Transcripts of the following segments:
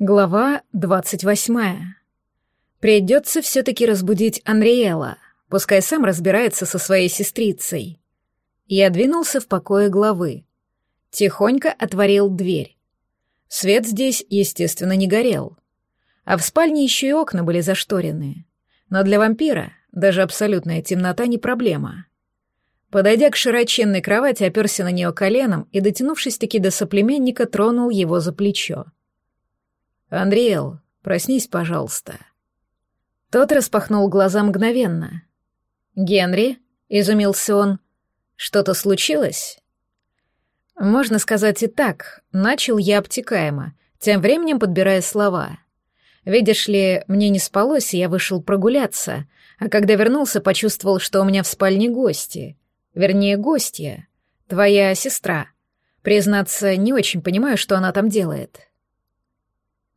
Глава двадцать восьмая. Придется все-таки разбудить Анриэла, пускай сам разбирается со своей сестрицей. Я двинулся в покое главы. Тихонько отворил дверь. Свет здесь, естественно, не горел. А в спальне еще и окна были зашторены. Но для вампира даже абсолютная темнота не проблема. Подойдя к широченной кровати, оперся на нее коленом и, дотянувшись-таки до соплеменника, тронул его за плечо. «Андриэл, проснись, пожалуйста». Тот распахнул глаза мгновенно. «Генри?» — изумился он. «Что-то случилось?» «Можно сказать и так. Начал я обтекаемо, тем временем подбирая слова. Видишь ли, мне не спалось, и я вышел прогуляться, а когда вернулся, почувствовал, что у меня в спальне гости. Вернее, гостья. Твоя сестра. Признаться, не очень понимаю, что она там делает».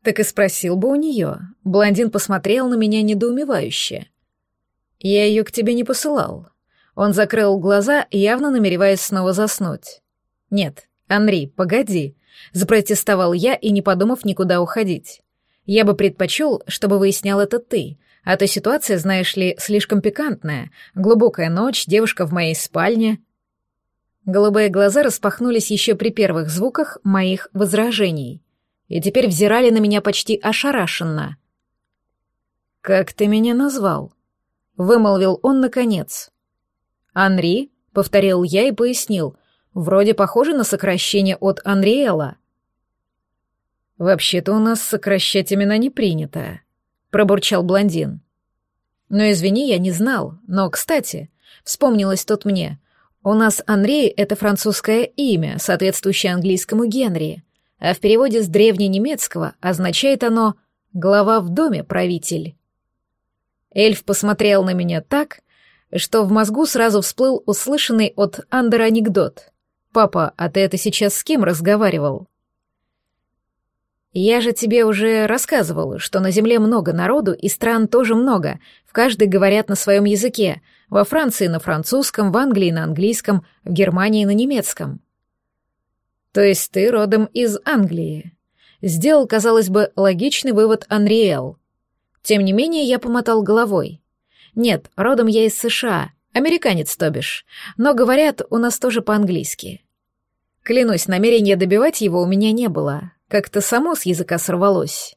Так и спросил бы у нее. Блондин посмотрел на меня недоумевающе. Я ее к тебе не посылал. Он закрыл глаза, явно намереваясь снова заснуть. Нет, Анри, погоди. Запротестовал я и, не подумав, никуда уходить. Я бы предпочел, чтобы выяснял это ты, а то ситуация, знаешь ли, слишком пикантная. Глубокая ночь, девушка в моей спальне. Голубые глаза распахнулись еще при первых звуках моих возражений и теперь взирали на меня почти ошарашенно. «Как ты меня назвал?» — вымолвил он наконец. «Анри?» — повторил я и пояснил. «Вроде похоже на сокращение от Анриэла». «Вообще-то у нас сокращать имена не принято», — пробурчал блондин. «Но извини, я не знал. Но, кстати, вспомнилось тут мне. У нас Анри — это французское имя, соответствующее английскому Генри а в переводе с древненемецкого означает оно «глава в доме, правитель». Эльф посмотрел на меня так, что в мозгу сразу всплыл услышанный от Андера анекдот. «Папа, а ты это сейчас с кем разговаривал?» «Я же тебе уже рассказывал, что на Земле много народу и стран тоже много, в каждой говорят на своем языке, во Франции на французском, в Англии на английском, в Германии на немецком. То есть ты родом из Англии. Сделал, казалось бы, логичный вывод Анриэл. Тем не менее, я помотал головой. Нет, родом я из США, американец, то бишь. Но говорят, у нас тоже по-английски. Клянусь, намерения добивать его у меня не было. Как-то само с языка сорвалось.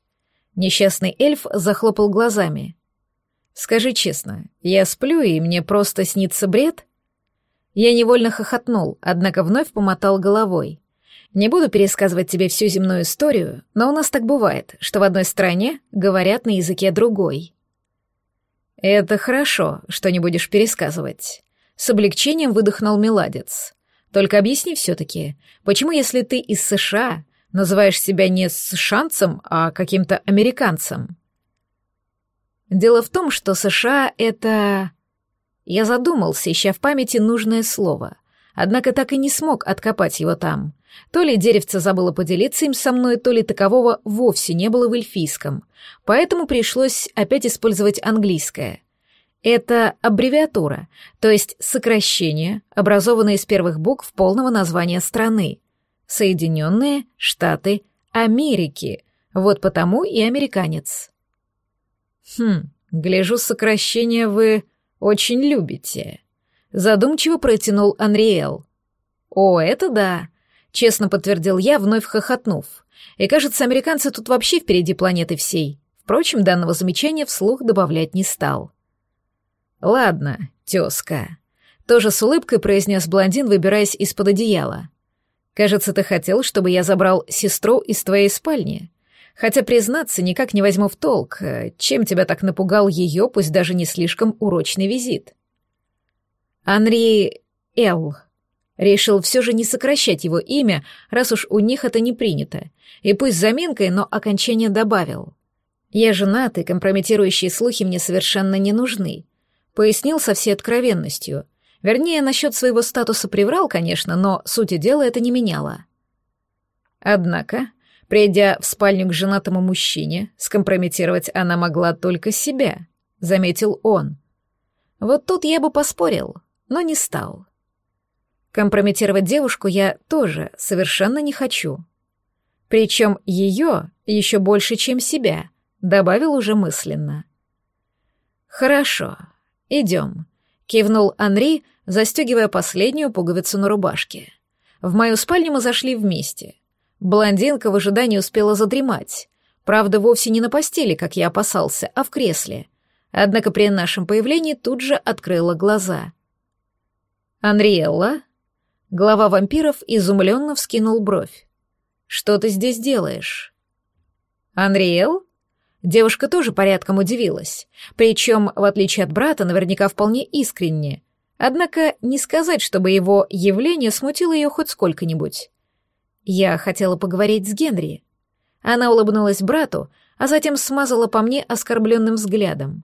Несчастный эльф захлопал глазами. «Скажи честно, я сплю, и мне просто снится бред?» Я невольно хохотнул, однако вновь помотал головой. Не буду пересказывать тебе всю земную историю, но у нас так бывает, что в одной стране говорят на языке другой. Это хорошо, что не будешь пересказывать. С облегчением выдохнул Меладец. Только объясни все-таки, почему, если ты из США, называешь себя не с шансом, а каким-то американцем? Дело в том, что США — это... Я задумался, ища в памяти нужное слово, однако так и не смог откопать его там — то ли деревце забыло поделиться им со мной, то ли такового вовсе не было в эльфийском, поэтому пришлось опять использовать английское. Это аббревиатура, то есть сокращение, образованное из первых букв полного названия страны. Соединенные Штаты Америки. Вот потому и американец. Хм, гляжу, сокращение вы очень любите. Задумчиво протянул Анриэл. О, это да. Честно подтвердил я, вновь хохотнув. И кажется, американцы тут вообще впереди планеты всей. Впрочем, данного замечания вслух добавлять не стал. «Ладно, тезка», — тоже с улыбкой произнес блондин, выбираясь из-под одеяла. «Кажется, ты хотел, чтобы я забрал сестру из твоей спальни. Хотя, признаться, никак не возьму в толк, чем тебя так напугал ее, пусть даже не слишком урочный визит». «Анри Эл», Решил все же не сокращать его имя, раз уж у них это не принято. И пусть заминкой, но окончание добавил. «Я женат, и компрометирующие слухи мне совершенно не нужны», — пояснил со всей откровенностью. Вернее, насчет своего статуса приврал, конечно, но сути дела это не меняло. Однако, придя в спальню к женатому мужчине, скомпрометировать она могла только себя, — заметил он. Вот тут я бы поспорил, но не стал. Компрометировать девушку я тоже совершенно не хочу. Причем ее Еще больше, чем себя, добавил уже мысленно. Хорошо, идем, кивнул Анри, застегивая последнюю пуговицу на рубашке. В мою спальню мы зашли вместе. Блондинка в ожидании успела задремать. Правда, вовсе не на постели, как я опасался, а в кресле. Однако при нашем появлении тут же открыла глаза. «Анриэлла?» Глава вампиров изумленно вскинул бровь. «Что ты здесь делаешь?» «Анриэл?» Девушка тоже порядком удивилась, причем, в отличие от брата, наверняка вполне искренне. Однако не сказать, чтобы его явление смутило ее хоть сколько-нибудь. Я хотела поговорить с Генри. Она улыбнулась брату, а затем смазала по мне оскорбленным взглядом.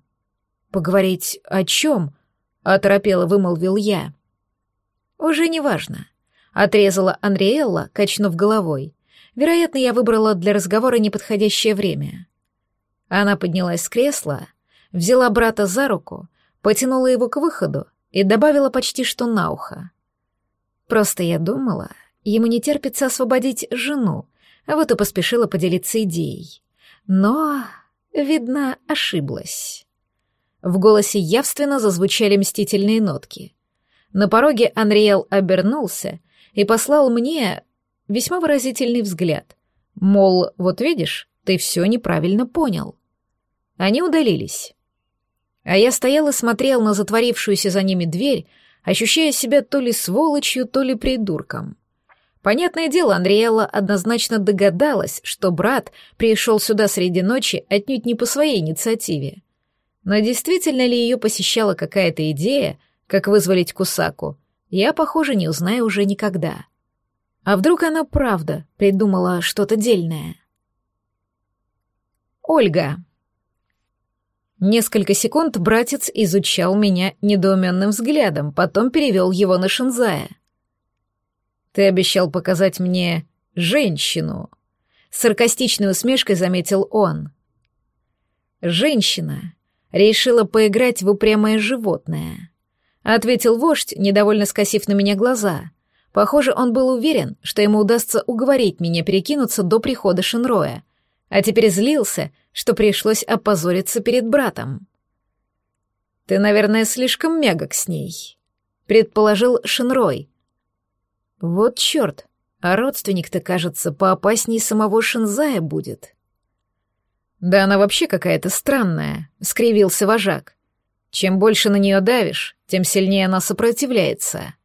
«Поговорить о чем?» — оторопело вымолвил я. «Уже не важно», — отрезала Анриэлла, качнув головой. «Вероятно, я выбрала для разговора неподходящее время». Она поднялась с кресла, взяла брата за руку, потянула его к выходу и добавила почти что на ухо. «Просто я думала, ему не терпится освободить жену, а вот и поспешила поделиться идеей. Но, видно, ошиблась». В голосе явственно зазвучали мстительные нотки. На пороге Анриэл обернулся и послал мне весьма выразительный взгляд. Мол, вот видишь, ты все неправильно понял. Они удалились. А я стоял и смотрел на затворившуюся за ними дверь, ощущая себя то ли сволочью, то ли придурком. Понятное дело, Андриэлла однозначно догадалась, что брат пришел сюда среди ночи отнюдь не по своей инициативе. Но действительно ли ее посещала какая-то идея, как вызволить Кусаку, я, похоже, не узнаю уже никогда. А вдруг она правда придумала что-то дельное? Ольга. Несколько секунд братец изучал меня недоуменным взглядом, потом перевел его на Шинзая. «Ты обещал показать мне женщину», — саркастичной усмешкой заметил он. «Женщина решила поиграть в упрямое животное», — ответил вождь, недовольно скосив на меня глаза. Похоже, он был уверен, что ему удастся уговорить меня перекинуться до прихода Шинроя, а теперь злился, что пришлось опозориться перед братом. «Ты, наверное, слишком мягок с ней», — предположил Шинрой. «Вот черт, а родственник-то, кажется, поопаснее самого Шинзая будет». «Да она вообще какая-то странная», — скривился вожак. «Чем больше на нее давишь, тем сильнее она сопротивляется».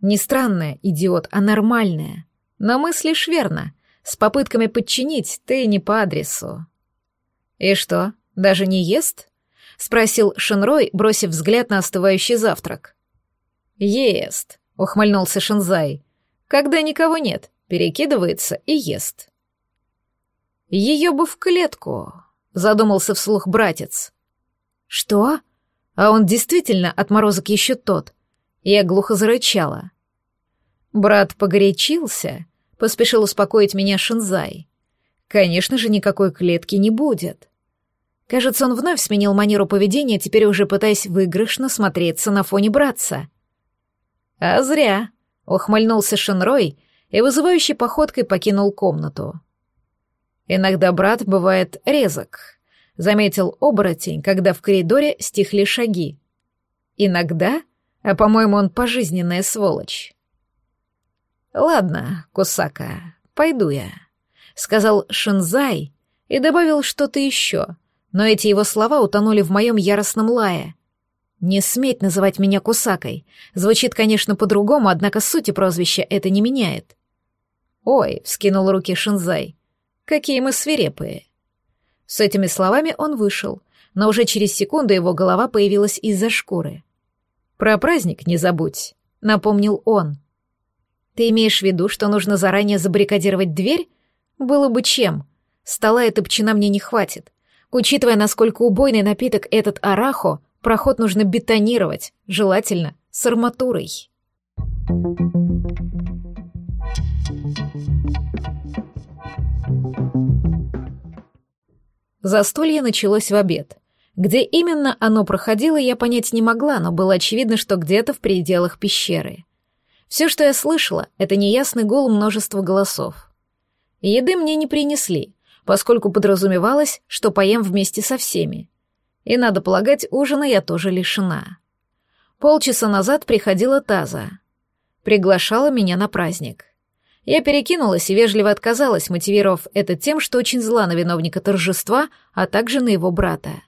«Не странная, идиот, а нормальная. Но мыслишь верно. С попытками подчинить ты не по адресу. И что, даже не ест? спросил Шинрой, бросив взгляд на остывающий завтрак. Ест, ухмыльнулся Шинзай. Когда никого нет, перекидывается и ест. Ее бы в клетку, задумался вслух братец. Что? А он действительно отморозок еще тот. Я глухо зарычала. Брат погорячился Поспешил успокоить меня Шинзай. Конечно же, никакой клетки не будет. Кажется, он вновь сменил манеру поведения, теперь уже пытаясь выигрышно смотреться на фоне братца. А зря, ухмыльнулся Шинрой и вызывающей походкой покинул комнату. Иногда брат бывает резок, заметил оборотень, когда в коридоре стихли шаги. Иногда, а по-моему, он пожизненная сволочь. «Ладно, Кусака, пойду я», — сказал Шинзай и добавил что-то еще, но эти его слова утонули в моем яростном лае. «Не сметь называть меня Кусакой. Звучит, конечно, по-другому, однако сути прозвища это не меняет». «Ой», — вскинул руки Шинзай, — «какие мы свирепые». С этими словами он вышел, но уже через секунду его голова появилась из-за шкуры. «Про праздник не забудь», — напомнил он. Ты имеешь в виду, что нужно заранее забаррикадировать дверь? Было бы чем. Стола и топчина мне не хватит. Учитывая, насколько убойный напиток этот арахо, проход нужно бетонировать, желательно с арматурой. Застолье началось в обед. Где именно оно проходило, я понять не могла, но было очевидно, что где-то в пределах пещеры. Все, что я слышала, это неясный гул множества голосов. Еды мне не принесли, поскольку подразумевалось, что поем вместе со всеми. И, надо полагать, ужина я тоже лишена. Полчаса назад приходила Таза. Приглашала меня на праздник. Я перекинулась и вежливо отказалась, мотивировав это тем, что очень зла на виновника торжества, а также на его брата.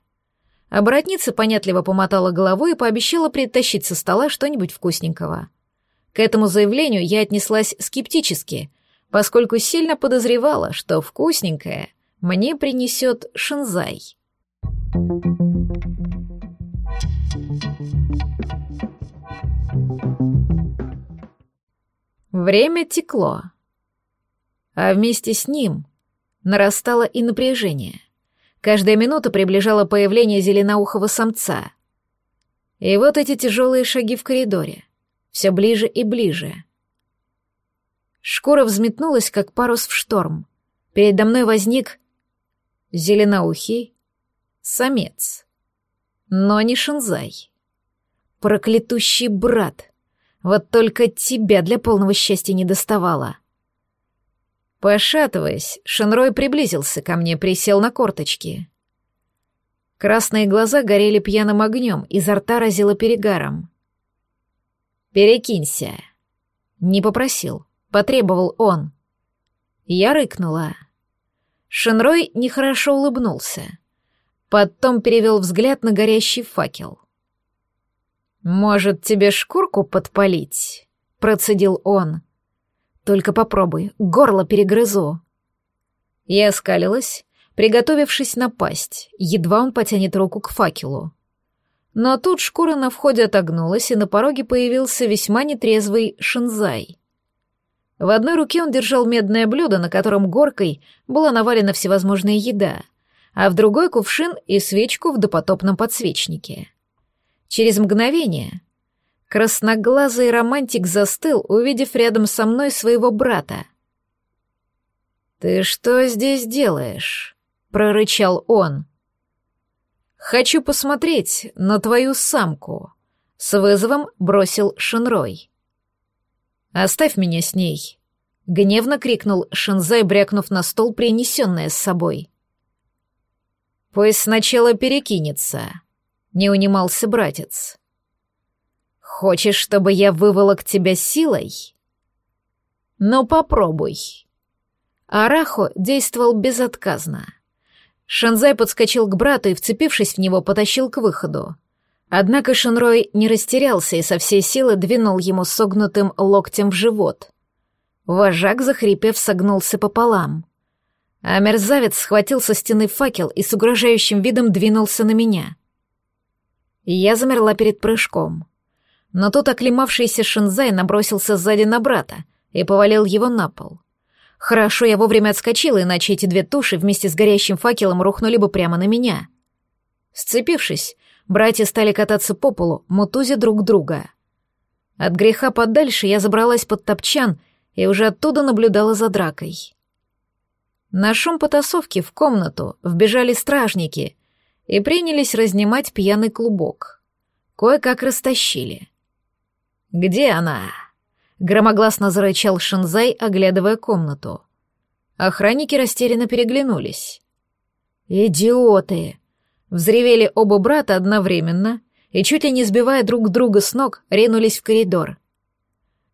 Оборотница понятливо помотала головой и пообещала притащить со стола что-нибудь вкусненького. К этому заявлению я отнеслась скептически, поскольку сильно подозревала, что вкусненькое мне принесет Шинзай. Время текло, а вместе с ним нарастало и напряжение. Каждая минута приближала появление зеленоухого самца. И вот эти тяжелые шаги в коридоре, все ближе и ближе. Шкура взметнулась, как парус в шторм. Передо мной возник зеленоухий самец. Но не Шинзай. Проклятущий брат — вот только тебя для полного счастья не доставало. Пошатываясь, Шенрой приблизился ко мне, присел на корточки. Красные глаза горели пьяным огнем, изо рта разило перегаром. «Перекинься!» Не попросил, потребовал он. Я рыкнула. Шенрой нехорошо улыбнулся. Потом перевел взгляд на горящий факел. «Может, тебе шкурку подпалить?» — процедил он. «Только попробуй, горло перегрызу». Я оскалилась, приготовившись напасть, едва он потянет руку к факелу. Но тут шкура на входе отогнулась, и на пороге появился весьма нетрезвый шинзай. В одной руке он держал медное блюдо, на котором горкой была навалена всевозможная еда, а в другой — кувшин и свечку в допотопном подсвечнике. Через мгновение красноглазый романтик застыл, увидев рядом со мной своего брата. «Ты что здесь делаешь?» — прорычал он. «Хочу посмотреть на твою самку», — с вызовом бросил Шинрой. «Оставь меня с ней», — гневно крикнул Шинзай, брякнув на стол принесенное с собой. «Пусть сначала перекинется», не унимался братец. «Хочешь, чтобы я выволок тебя силой?» «Ну, попробуй». Арахо действовал безотказно. Шанзай подскочил к брату и, вцепившись в него, потащил к выходу. Однако Шенрой не растерялся и со всей силы двинул ему согнутым локтем в живот. Вожак, захрипев, согнулся пополам. А мерзавец схватил со стены факел и с угрожающим видом двинулся на меня — я замерла перед прыжком. Но тут оклемавшийся Шинзай набросился сзади на брата и повалил его на пол. Хорошо, я вовремя отскочила, иначе эти две туши вместе с горящим факелом рухнули бы прямо на меня. Сцепившись, братья стали кататься по полу, мутузя друг друга. От греха подальше я забралась под топчан и уже оттуда наблюдала за дракой. На шум потасовки в комнату вбежали стражники и принялись разнимать пьяный клубок. Кое-как растащили. «Где она?» — громогласно зарычал Шинзай, оглядывая комнату. Охранники растерянно переглянулись. «Идиоты!» — взревели оба брата одновременно и, чуть ли не сбивая друг друга с ног, ринулись в коридор.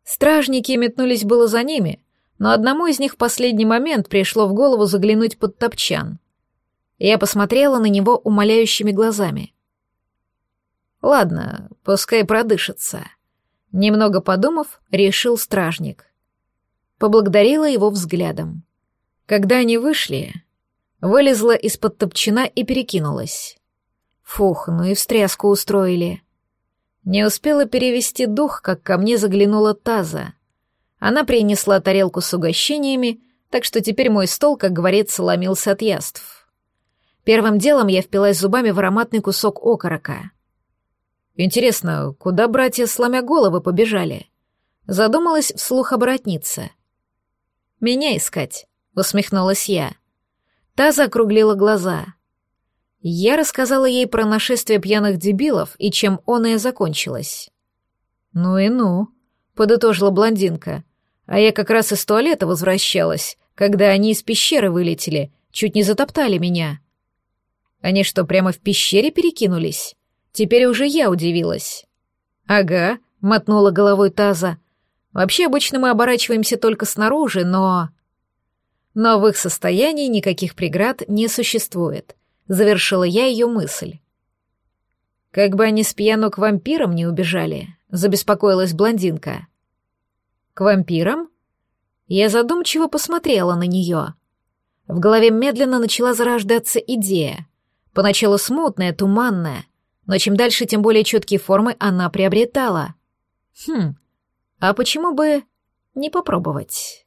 Стражники метнулись было за ними, но одному из них в последний момент пришло в голову заглянуть под топчан — я посмотрела на него умоляющими глазами. Ладно, пускай продышится. Немного подумав, решил стражник. Поблагодарила его взглядом. Когда они вышли, вылезла из-под топчина и перекинулась. Фух, ну и встряску устроили. Не успела перевести дух, как ко мне заглянула Таза. Она принесла тарелку с угощениями, так что теперь мой стол, как говорится, ломился от яств. Первым делом я впилась зубами в ароматный кусок окорока. Интересно, куда братья, сломя головы, побежали? Задумалась вслух оборотница. «Меня искать», — усмехнулась я. Та закруглила глаза. Я рассказала ей про нашествие пьяных дебилов и чем оно и закончилось. «Ну и ну», — подытожила блондинка. «А я как раз из туалета возвращалась, когда они из пещеры вылетели, чуть не затоптали меня. Они что, прямо в пещере перекинулись? Теперь уже я удивилась. Ага, мотнула головой Таза. Вообще обычно мы оборачиваемся только снаружи, но... Но в их состоянии никаких преград не существует. Завершила я ее мысль. Как бы они с пьяну к вампирам не убежали, забеспокоилась блондинка. К вампирам? Я задумчиво посмотрела на нее. В голове медленно начала зарождаться идея. Поначалу смутная, туманная, но чем дальше, тем более четкие формы она приобретала. Хм, а почему бы не попробовать?